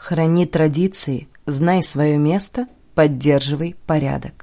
Храни традиции, знай свое место, поддерживай порядок.